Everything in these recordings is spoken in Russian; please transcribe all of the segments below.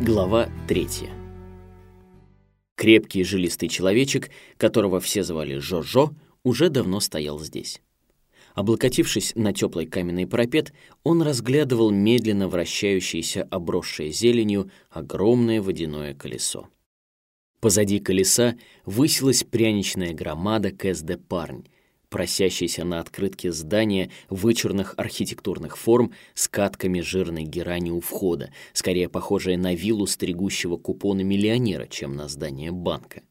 Глава третья. Крепкий жилистый человечек, которого все звали Жо-Жо, уже давно стоял здесь. Облокотившись на теплый каменный парапет, он разглядывал медленно вращающееся, обросшее зеленью, огромное водяное колесо. Позади колеса высилась пряничная громада Кэс-де-Парнь, просящийся на открытке здания вычурных архитектурных форм с катками жирной герани у входа, скорее похожее на виллу стригущего купоны миллионера, чем на здание банка.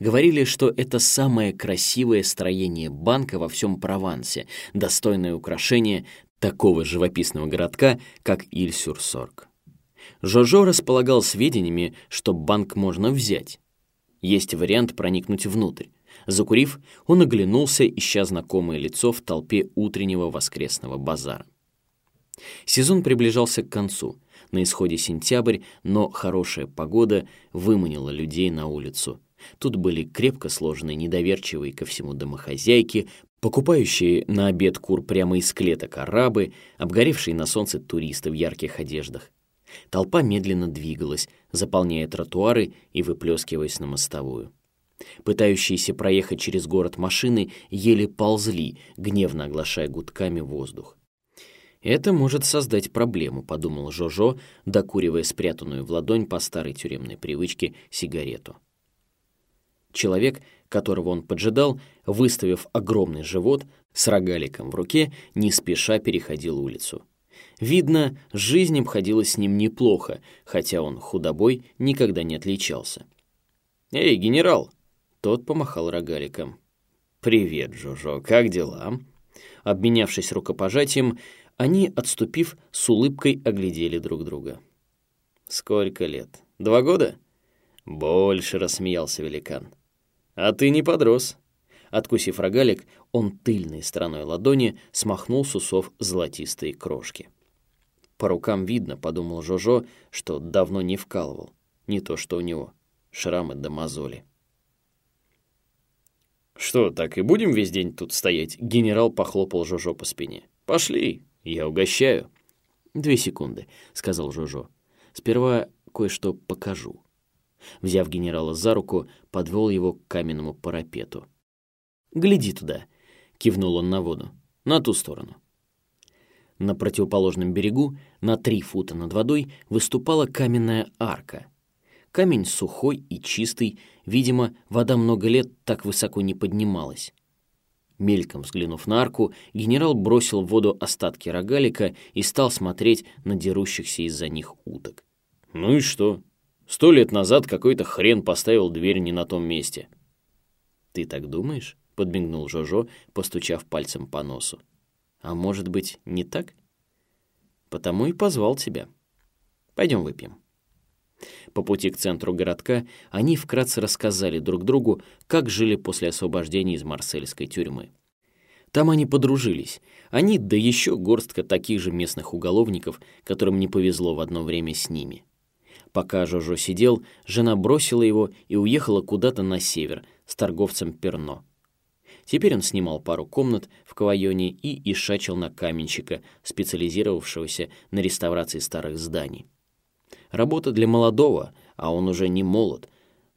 Говорили, что это самое красивое строение банка во всем Провансе, достойное украшение такого живописного городка, как Иль-Сюр-Сорг. Жожо располагал сведениями, что банк можно взять. Есть вариант проникнуть внутрь. Закурив, он оглянулся, ища знакомое лицо в толпе утреннего воскресного базара. Сезон приближался к концу. На исходе сентябрь, но хорошая погода выманила людей на улицу. Тут были крепко сложенные, недоверчивые ко всему домохозяйки, покупающие на обед кур прямо из клеток арабы, обгоревшие на солнце туристы в ярких одеждах. Толпа медленно двигалась, заполняя тротуары и выплескиваясь на мостовую. Пытающиеся проехать через город машины еле ползли, гневно оглашая гудками воздух. «Это может создать проблему», — подумал Жожо, докуривая спрятанную в ладонь по старой тюремной привычке сигарету. Человек, которого он поджидал, выставив огромный живот, с рогаликом в руке, не спеша переходил улицу. Видно, жизнь обходилась с ним неплохо, хотя он худобой никогда не отличался. «Эй, генерал!» Тот помахал рогаликом. «Привет, Жожо, как дела?» Обменявшись рукопожатием, они, отступив, с улыбкой оглядели друг друга. «Сколько лет? Два года?» «Больше», — рассмеялся великан. «А ты не подрос». Откусив рогалик, он тыльной стороной ладони смахнул с усов золотистые крошки. «По рукам видно», — подумал Жожо, что давно не вкалывал. Не то, что у него. Шрамы да мозоли. «Что, так и будем весь день тут стоять?» Генерал похлопал Жожо по спине. «Пошли, я угощаю». «Две секунды», — сказал Жожо. «Сперва кое-что покажу». Взяв генерала за руку, подвел его к каменному парапету. «Гляди туда», — кивнул он на воду, — «на ту сторону». На противоположном берегу, на три фута над водой, выступала каменная арка — Камень сухой и чистый, видимо, вода много лет так высоко не поднималась. Мельком взглянув на арку, генерал бросил в воду остатки рогалика и стал смотреть на дерущихся из-за них уток. «Ну и что? Сто лет назад какой-то хрен поставил дверь не на том месте». «Ты так думаешь?» — подмигнул Жожо, постучав пальцем по носу. «А может быть, не так?» «Потому и позвал тебя. Пойдем выпьем». По пути к центру городка они вкратце рассказали друг другу, как жили после освобождения из марсельской тюрьмы. Там они подружились. Они, да еще горстка таких же местных уголовников, которым не повезло в одно время с ними. Пока Жожо сидел, жена бросила его и уехала куда-то на север с торговцем Перно. Теперь он снимал пару комнат в Кавайоне и ишачил на каменщика, специализировавшегося на реставрации старых зданий. Работа для молодого, а он уже не молод.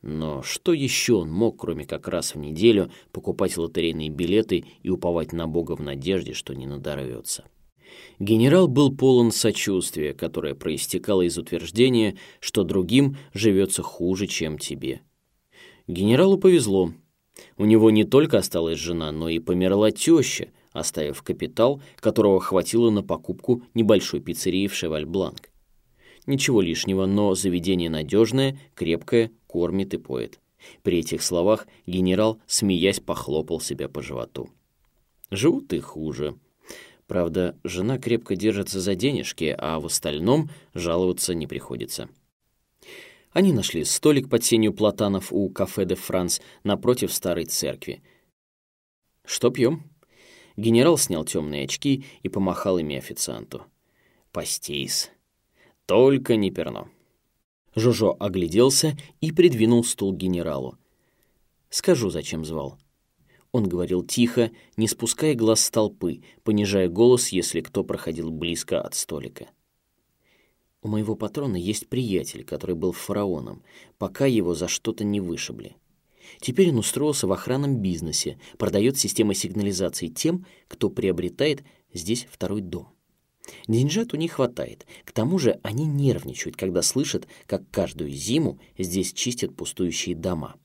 Но что еще он мог, кроме как раз в неделю, покупать лотерейные билеты и уповать на Бога в надежде, что не надорвется? Генерал был полон сочувствия, которое проистекало из утверждения, что другим живется хуже, чем тебе. Генералу повезло. У него не только осталась жена, но и померла теща, оставив капитал, которого хватило на покупку небольшой пиццерии в Шеваль-Бланк. Ничего лишнего, но заведение надежное, крепкое, кормит и поет. При этих словах генерал, смеясь, похлопал себя по животу. Живут и хуже. Правда, жена крепко держится за денежки, а в остальном жаловаться не приходится. Они нашли столик под сенью платанов у кафе де Франс напротив старой церкви. «Что пьем?» Генерал снял темные очки и помахал ими официанту. «Пастейс», только не перно. Жожо огляделся и придвинул стул генералу. «Скажу, зачем звал». Он говорил тихо, не спуская глаз с толпы, понижая голос, если кто проходил близко от столика. У моего патрона есть приятель, который был фараоном, пока его за что-то не вышибли. Теперь он устроился в охранном бизнесе, продает системы сигнализации тем, кто приобретает здесь второй дом. Деньжат у них хватает. К тому же они нервничают, когда слышат, как каждую зиму здесь чистят пустующие дома.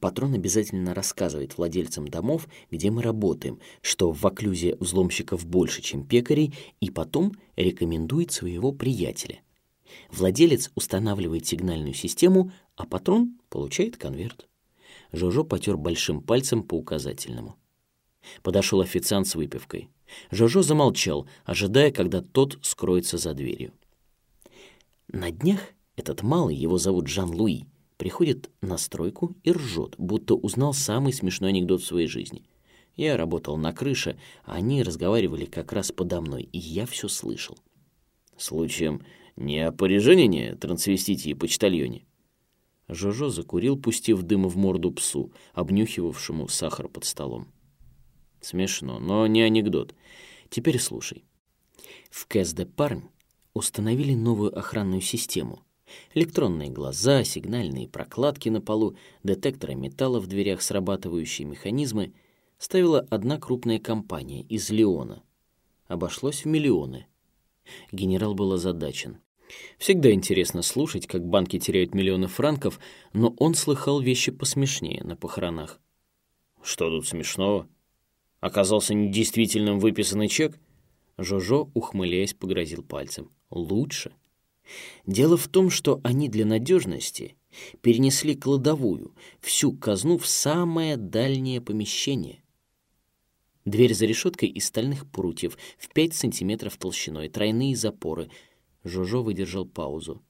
Патрон обязательно рассказывает владельцам домов, где мы работаем, что в оклюзе взломщиков больше, чем пекарей, и потом рекомендует своего приятеля. Владелец устанавливает сигнальную систему, а патрон получает конверт. Жожо потер большим пальцем по указательному. Подошел официант с выпивкой. Жожо замолчал, ожидая, когда тот скроется за дверью. На днях этот малый, его зовут Жан-Луи, приходит на стройку и ржет, будто узнал самый смешной анекдот в своей жизни. Я работал на крыше, а они разговаривали как раз подо мной, и я все слышал. Случаем не о парижанине, трансвестите и почтальоне. Жожо закурил, пустив дым в морду псу, обнюхивавшему сахар под столом. Смешно, но не анекдот. Теперь слушай. В Кэс Парн установили новую охранную систему. Электронные глаза, сигнальные прокладки на полу, детекторы металла в дверях, срабатывающие механизмы ставила одна крупная компания из Леона. Обошлось в миллионы. Генерал был озадачен. Всегда интересно слушать, как банки теряют миллионы франков, но он слыхал вещи посмешнее на похоронах. Что тут смешного? Оказался недействительным выписанный чек? Жожо, ухмыляясь, погрозил пальцем. Лучше. Дело в том, что они для надежности перенесли кладовую, всю казну в самое дальнее помещение. Дверь за решеткой из стальных прутьев в пять сантиметров толщиной, тройные запоры. Жожо выдержал паузу.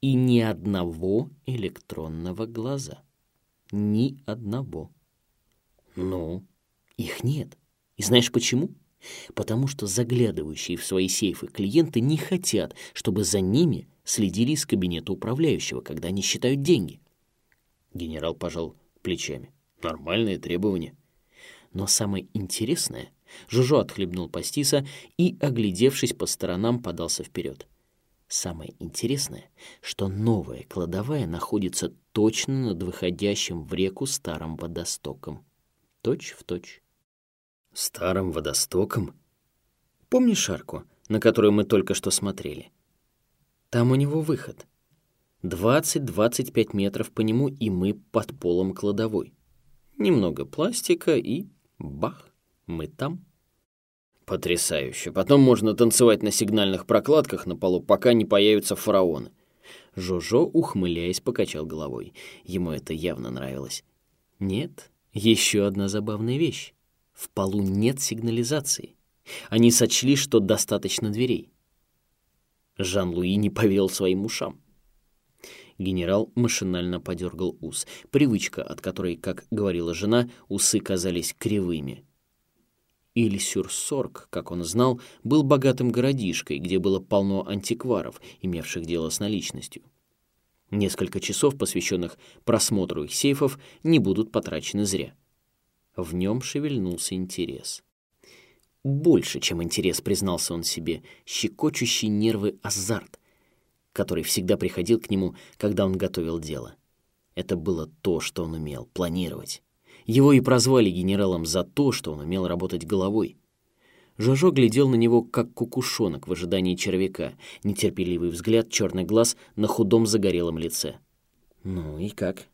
И ни одного электронного глаза. Ни одного. Ну, их нет. И знаешь почему? Потому что заглядывающие в свои сейфы клиенты не хотят, чтобы за ними следили из кабинета управляющего, когда они считают деньги. Генерал пожал плечами. Нормальные требования. Но самое интересное, Жужо отхлебнул пастиса и, оглядевшись по сторонам, подался вперед. Самое интересное, что новая кладовая находится точно над выходящим в реку старым водостоком. Точь в точь. Старым водостоком? Помнишь арку, на которую мы только что смотрели? Там у него выход. 20-25 метров по нему, и мы под полом кладовой. Немного пластика и бах, мы там. Потрясающе. Потом можно танцевать на сигнальных прокладках на полу, пока не появятся фараоны. Жожо, ухмыляясь, покачал головой. Ему это явно нравилось. Нет, еще одна забавная вещь. В полу нет сигнализации. Они сочли, что достаточно дверей. Жан-Луи не поверил своим ушам. Генерал машинально подергал ус. Привычка, от которой, как говорила жена, усы казались кривыми. Иль-Сюр-Сорг, как он знал, был богатым городишкой, где было полно антикваров, имевших дело с наличностью. Несколько часов, посвященных просмотру их сейфов, не будут потрачены зря. В нем шевельнулся интерес. Больше, чем интерес, признался он себе, щекочущий нервы азарт, который всегда приходил к нему, когда он готовил дело. Это было то, что он умел — планировать. Его и прозвали генералом за то, что он умел работать головой. Жожо глядел на него, как кукушонок в ожидании червяка, нетерпеливый взгляд, черный глаз на худом загорелом лице. «Ну и как?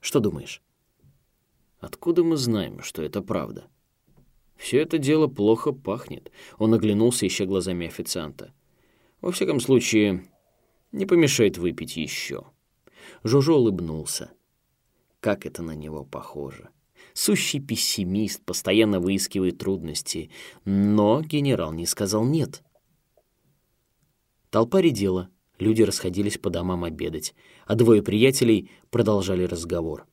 Что думаешь?» Откуда мы знаем, что это правда? Все это дело плохо пахнет. Он оглянулся, ища глазами официанта. Во всяком случае, не помешает выпить еще. Жожо улыбнулся. Как это на него похоже. Сущий пессимист, постоянно выискивает трудности. Но генерал не сказал «нет». Толпа редела, люди расходились по домам обедать, а двое приятелей продолжали разговор.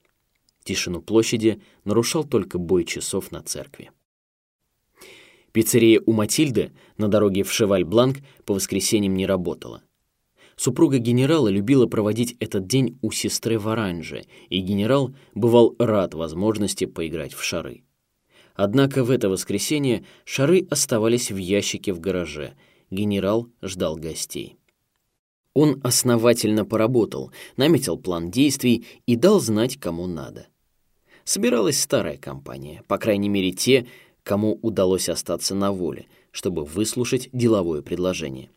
Тишину площади нарушал только бой часов на церкви. Пиццерия у Матильды на дороге в Шеваль-Бланк по воскресеньям не работала. Супруга генерала любила проводить этот день у сестры в Оранже, и генерал бывал рад возможности поиграть в шары. Однако в это воскресенье шары оставались в ящике в гараже. Генерал ждал гостей. Он основательно поработал, наметил план действий и дал знать, кому надо. Собиралась старая компания, по крайней мере те, кому удалось остаться на воле, чтобы выслушать деловое предложение.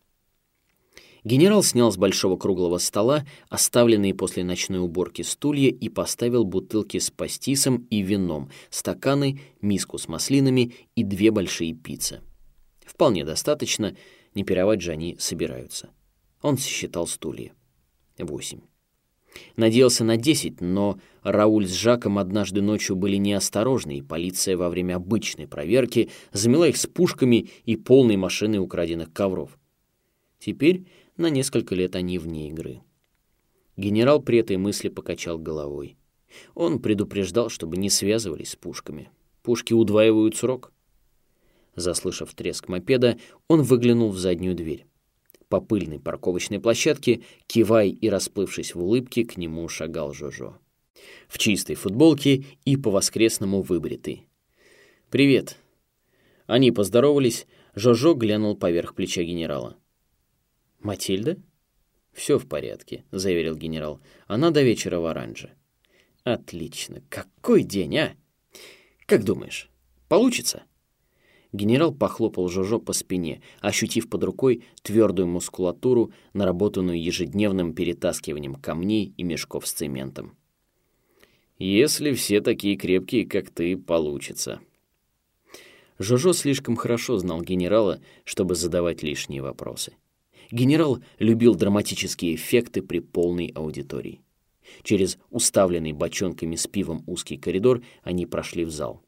Генерал снял с большого круглого стола оставленные после ночной уборки стулья и поставил бутылки с пастисом и вином, стаканы, миску с маслинами и две большие пиццы. Вполне достаточно, не пировать же они собираются. Он сосчитал стулья. Восемь. Надеялся на десять, но Рауль с Жаком однажды ночью были неосторожны, и полиция во время обычной проверки замела их с пушками и полной машиной украденных ковров. Теперь на несколько лет они вне игры. Генерал при этой мысли покачал головой. Он предупреждал, чтобы не связывались с пушками. Пушки удваивают срок. Заслышав треск мопеда, он выглянул в заднюю дверь по пыльной парковочной площадке, кивая и расплывшись в улыбке, к нему шагал Жожо. В чистой футболке и по-воскресному выбритый. «Привет». Они поздоровались, Жожо глянул поверх плеча генерала. «Матильда?» «Все в порядке», — заверил генерал. «Она до вечера в оранже». «Отлично. Какой день, а? Как думаешь, получится?» Генерал похлопал Жожо по спине, ощутив под рукой твердую мускулатуру, наработанную ежедневным перетаскиванием камней и мешков с цементом. «Если все такие крепкие, как ты, получится». Жожо слишком хорошо знал генерала, чтобы задавать лишние вопросы. Генерал любил драматические эффекты при полной аудитории. Через уставленный бочонками с пивом узкий коридор они прошли в зал.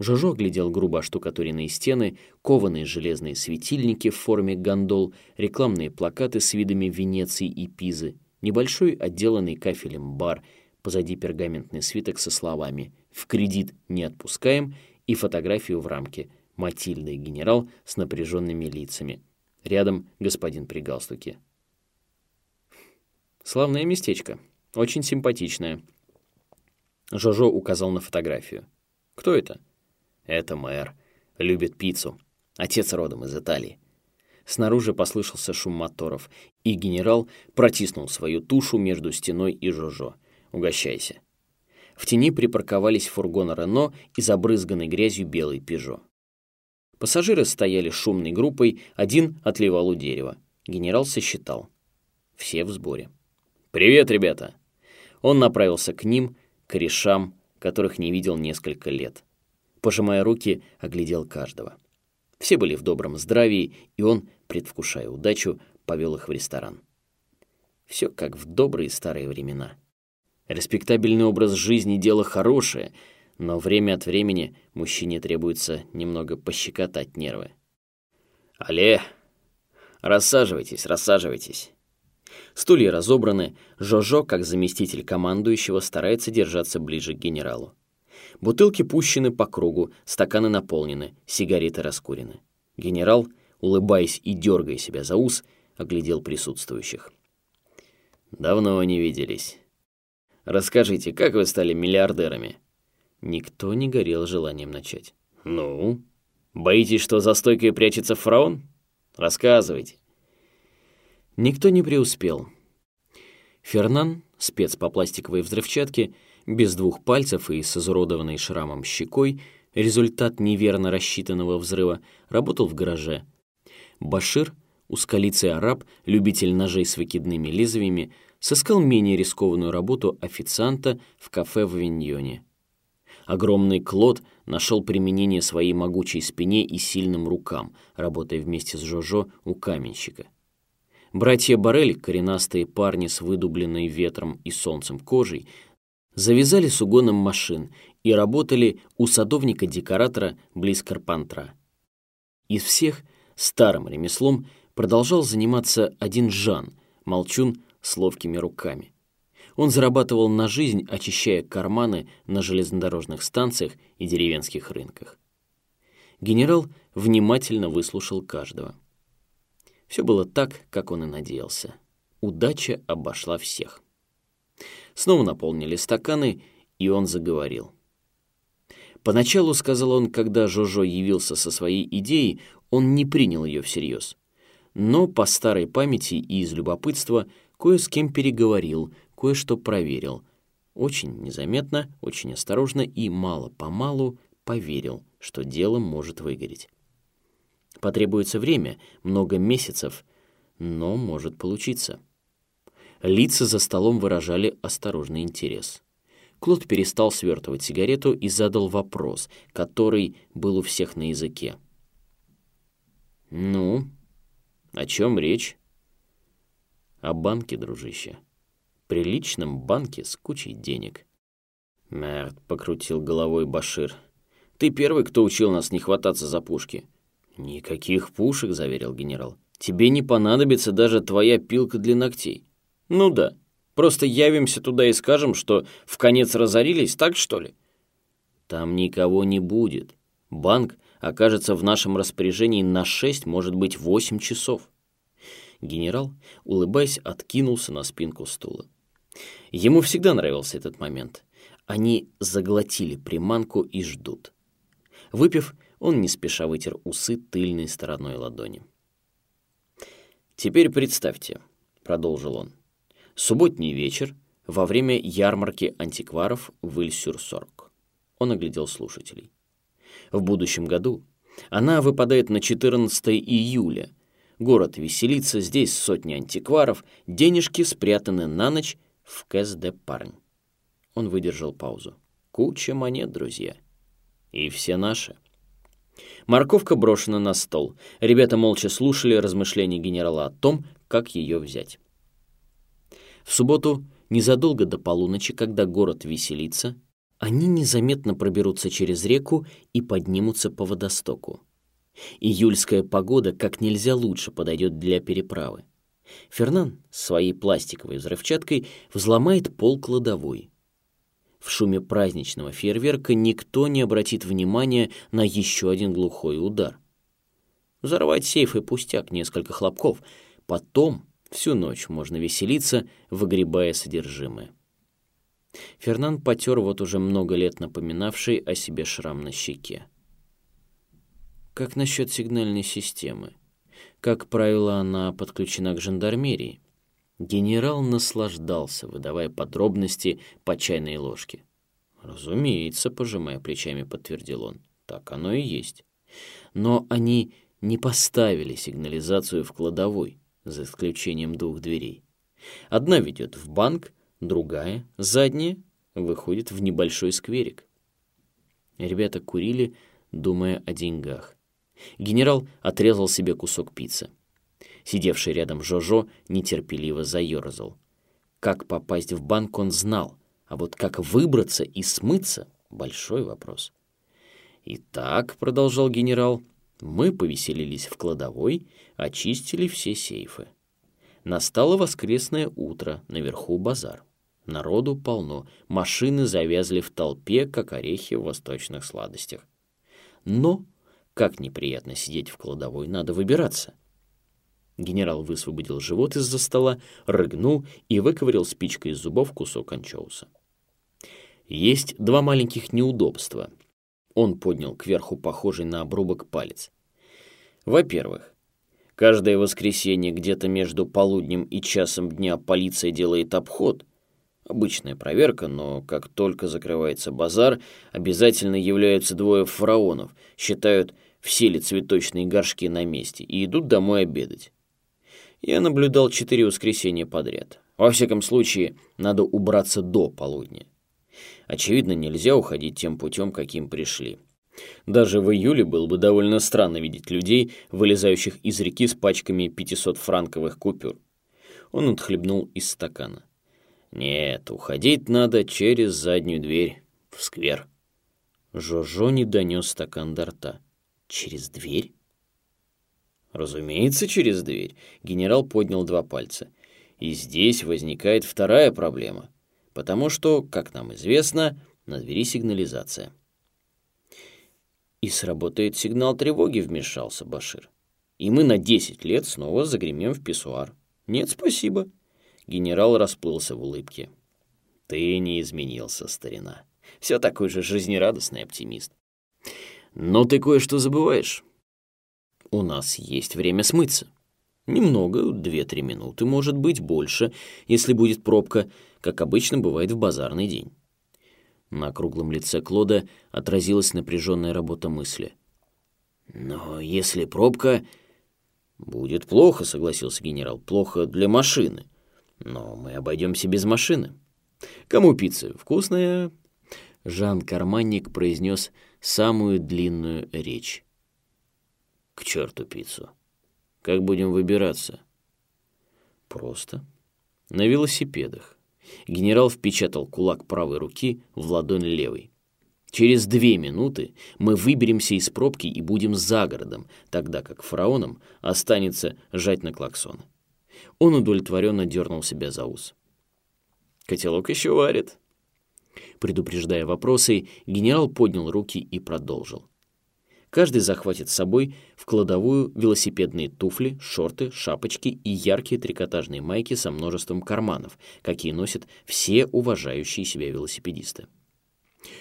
Жожо глядел грубо оштукатуренные стены, кованые железные светильники в форме гондол, рекламные плакаты с видами Венеции и Пизы, небольшой отделанный кафелем бар, позади пергаментный свиток со словами «В кредит не отпускаем» и фотографию в рамке «Матильда и генерал с напряженными лицами». Рядом господин при галстуке. «Славное местечко. Очень симпатичное». Жожо указал на фотографию. «Кто это?» Это мэр. Любит пиццу. Отец родом из Италии. Снаружи послышался шум моторов, и генерал протиснул свою тушу между стеной и Жожо. «Угощайся». В тени припарковались фургон Рено и забрызганный грязью белый Пежо. Пассажиры стояли шумной группой, один отливал у дерева. Генерал сосчитал. Все в сборе. «Привет, ребята!» Он направился к ним, к корешам, которых не видел несколько лет пожимая руки, оглядел каждого. Все были в добром здравии, и он, предвкушая удачу, повел их в ресторан. Все как в добрые старые времена. Респектабельный образ жизни – дело хорошее, но время от времени мужчине требуется немного пощекотать нервы. «Але, рассаживайтесь, рассаживайтесь». Стулья разобраны, Жожо, как заместитель командующего, старается держаться ближе к генералу. Бутылки пущены по кругу, стаканы наполнены, сигареты раскурены. Генерал, улыбаясь и дергая себя за ус, оглядел присутствующих. «Давно не виделись. Расскажите, как вы стали миллиардерами?» Никто не горел желанием начать. «Ну? Боитесь, что за стойкой прячется фараон? Рассказывайте». Никто не преуспел. Фернан, спец по пластиковой взрывчатке, без двух пальцев и с изуродованной шрамом щекой, результат неверно рассчитанного взрыва, работал в гараже. Башир, ускалицый араб, любитель ножей с выкидными лезвиями, сыскал менее рискованную работу официанта в кафе в Виньоне. Огромный Клод нашел применение своей могучей спине и сильным рукам, работая вместе с Жожо у каменщика. Братья Барель, коренастые парни с выдубленной ветром и солнцем кожей, завязали с угоном машин и работали у садовника-декоратора близ Карпантра. Из всех старым ремеслом продолжал заниматься один Жан, молчун с ловкими руками. Он зарабатывал на жизнь, очищая карманы на железнодорожных станциях и деревенских рынках. Генерал внимательно выслушал каждого. Все было так, как он и надеялся. Удача обошла всех. Снова наполнили стаканы, и он заговорил. Поначалу, сказал он, когда Жожо явился со своей идеей, он не принял ее всерьез. но по старой памяти и из любопытства кое с кем переговорил, кое-что проверил. Очень незаметно, очень осторожно и мало-помалу поверил, что дело может выгореть. Потребуется время, много месяцев, но может получиться. Лица за столом выражали осторожный интерес. Клод перестал свертывать сигарету и задал вопрос, который был у всех на языке. «Ну, о чем речь?» «О банке, дружище. Приличном банке с кучей денег». «Мерт», — покрутил головой Башир. «Ты первый, кто учил нас не хвататься за пушки». «Никаких пушек», — заверил генерал. «Тебе не понадобится даже твоя пилка для ногтей». «Ну да», Просто явимся туда и скажем, что в конец разорились, так что ли? Там никого не будет. Банк окажется в нашем распоряжении на 6, может быть, 8 часов. Генерал, улыбаясь, откинулся на спинку стула. Ему всегда нравился этот момент. Они заглотили приманку и ждут. Выпив, он не спеша вытер усы тыльной стороной ладони. «Теперь представьте», — продолжил он, — Субботний вечер во время ярмарки антикваров в Иль-Сюр-Сорг. Он оглядел слушателей. В будущем году она выпадает на 14 июля. Город веселится, здесь сотни антикваров, денежки спрятаны на ночь в Кэс-де-Парнь. Он выдержал паузу. Куча монет, друзья. И все наши. Морковка брошена на стол. Ребята молча слушали размышления генерала о том, как ее взять. В субботу, незадолго до полуночи, когда город веселится, они незаметно проберутся через реку и поднимутся по водостоку. Июльская погода как нельзя лучше подойдет для переправы. Фернан своей пластиковой взрывчаткой взломает пол кладовой. В шуме праздничного фейерверка никто не обратит внимания на еще один глухой удар. Взорвать сейф и пустяк, несколько хлопков. Потом Всю ночь можно веселиться, выгребая содержимое. Фернан потер вот уже много лет напоминавший о себе шрам на щеке. Как насчет сигнальной системы? Как правило, она подключена к жандармерии. Генерал наслаждался, выдавая подробности по чайной ложке. «Разумеется», — пожимая плечами, подтвердил он. «Так оно и есть. Но они не поставили сигнализацию в кладовой за исключением двух дверей. Одна ведет в банк, другая, задняя, выходит в небольшой скверик. Ребята курили, думая о деньгах. Генерал отрезал себе кусок пиццы. Сидевший рядом Жожо нетерпеливо заерзал. Как попасть в банк он знал, а вот как выбраться и смыться — большой вопрос. «Итак», — продолжал генерал, — мы повеселились в кладовой, очистили все сейфы. Настало воскресное утро, наверху базар. Народу полно, машины завязли в толпе, как орехи в восточных сладостях. Но, как неприятно сидеть в кладовой, надо выбираться. Генерал высвободил живот из-за стола, рыгнул и выковырял спичкой из зубов кусок анчоуса. Есть два маленьких неудобства. Он поднял кверху похожий на обрубок палец. Во-первых, каждое воскресенье где-то между полуднем и часом дня полиция делает обход. Обычная проверка, но как только закрывается базар, обязательно являются двое фараонов, считают все ли цветочные горшки на месте и идут домой обедать. Я наблюдал четыре воскресенья подряд. Во всяком случае, надо убраться до полудня. Очевидно, нельзя уходить тем путем, каким пришли. Даже в июле было бы довольно странно видеть людей, вылезающих из реки с пачками 500-франковых купюр. Он отхлебнул из стакана. «Нет, уходить надо через заднюю дверь, в сквер». Жожо не донес стакан до рта. «Через дверь?» «Разумеется, через дверь», — генерал поднял два пальца. «И здесь возникает вторая проблема потому что, как нам известно, на двери сигнализация. «И сработает сигнал тревоги», — вмешался Башир. «И мы на десять лет снова загремем в писсуар». «Нет, спасибо». Генерал расплылся в улыбке. «Ты не изменился, старина. Все такой же жизнерадостный оптимист. Но ты кое-что забываешь. У нас есть время смыться». Немного, две-три минуты, может быть, больше, если будет пробка, как обычно бывает в базарный день. На круглом лице Клода отразилась напряженная работа мысли. «Но если пробка...» «Будет плохо», — согласился генерал. «Плохо для машины. Но мы обойдемся без машины». «Кому пицца? Вкусная?» Жан Карманник произнес самую длинную речь. «К черту пиццу! Как будем выбираться?» «Просто. На велосипедах». Генерал впечатал кулак правой руки в ладонь левой. Через две минуты мы выберемся из пробки и будем за городом, тогда как фараонам останется жать на клаксон. Он удовлетворенно дернул себя за ус. «Котелок еще варит». Предупреждая вопросы, генерал поднял руки и продолжил. Каждый захватит с собой в кладовую велосипедные туфли, шорты, шапочки и яркие трикотажные майки со множеством карманов, какие носят все уважающие себя велосипедисты.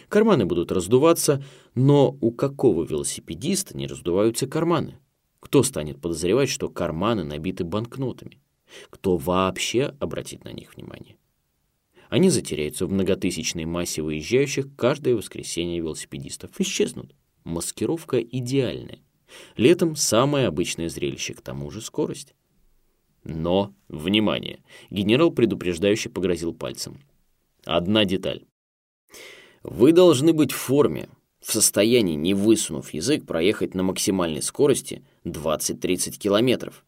Карманы будут раздуваться, но у какого велосипедиста не раздуваются карманы? Кто станет подозревать, что карманы набиты банкнотами? Кто вообще обратит на них внимание? Они затеряются в многотысячной массе выезжающих каждое воскресенье велосипедистов. Исчезнут. Маскировка идеальная. Летом самое обычное зрелище, к тому же скорость. Но, внимание, генерал предупреждающе погрозил пальцем. Одна деталь. Вы должны быть в форме, в состоянии, не высунув язык, проехать на максимальной скорости 20-30 километров.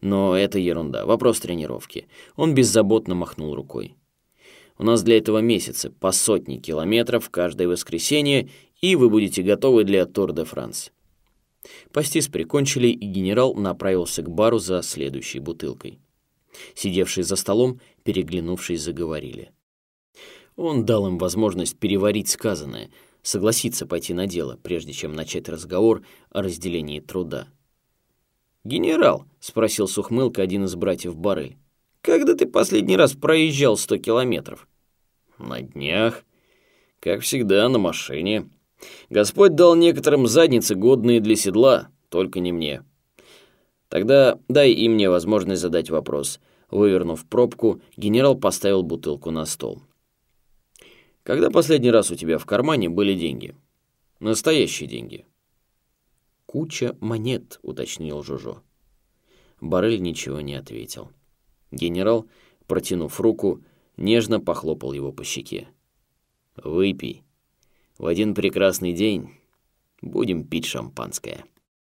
Но это ерунда, вопрос тренировки. Он беззаботно махнул рукой. У нас для этого месяцы по сотне километров каждое воскресенье и вы будете готовы для Тур де Франс. Пастис прикончили, и генерал направился к бару за следующей бутылкой. Сидевшие за столом, переглянувшись, заговорили. Он дал им возможность переварить сказанное, согласиться пойти на дело, прежде чем начать разговор о разделении труда. «Генерал», — спросил с ухмылкой один из братьев Барель, — «когда ты последний раз проезжал сто километров?» «На днях. Как всегда, на машине», Господь дал некоторым задницы, годные для седла, только не мне. Тогда дай и мне возможность задать вопрос. Вывернув пробку, генерал поставил бутылку на стол. Когда последний раз у тебя в кармане были деньги? Настоящие деньги. Куча монет, уточнил Жужо. Барель ничего не ответил. Генерал, протянув руку, нежно похлопал его по щеке. «Выпей», в один прекрасный день будем пить шампанское.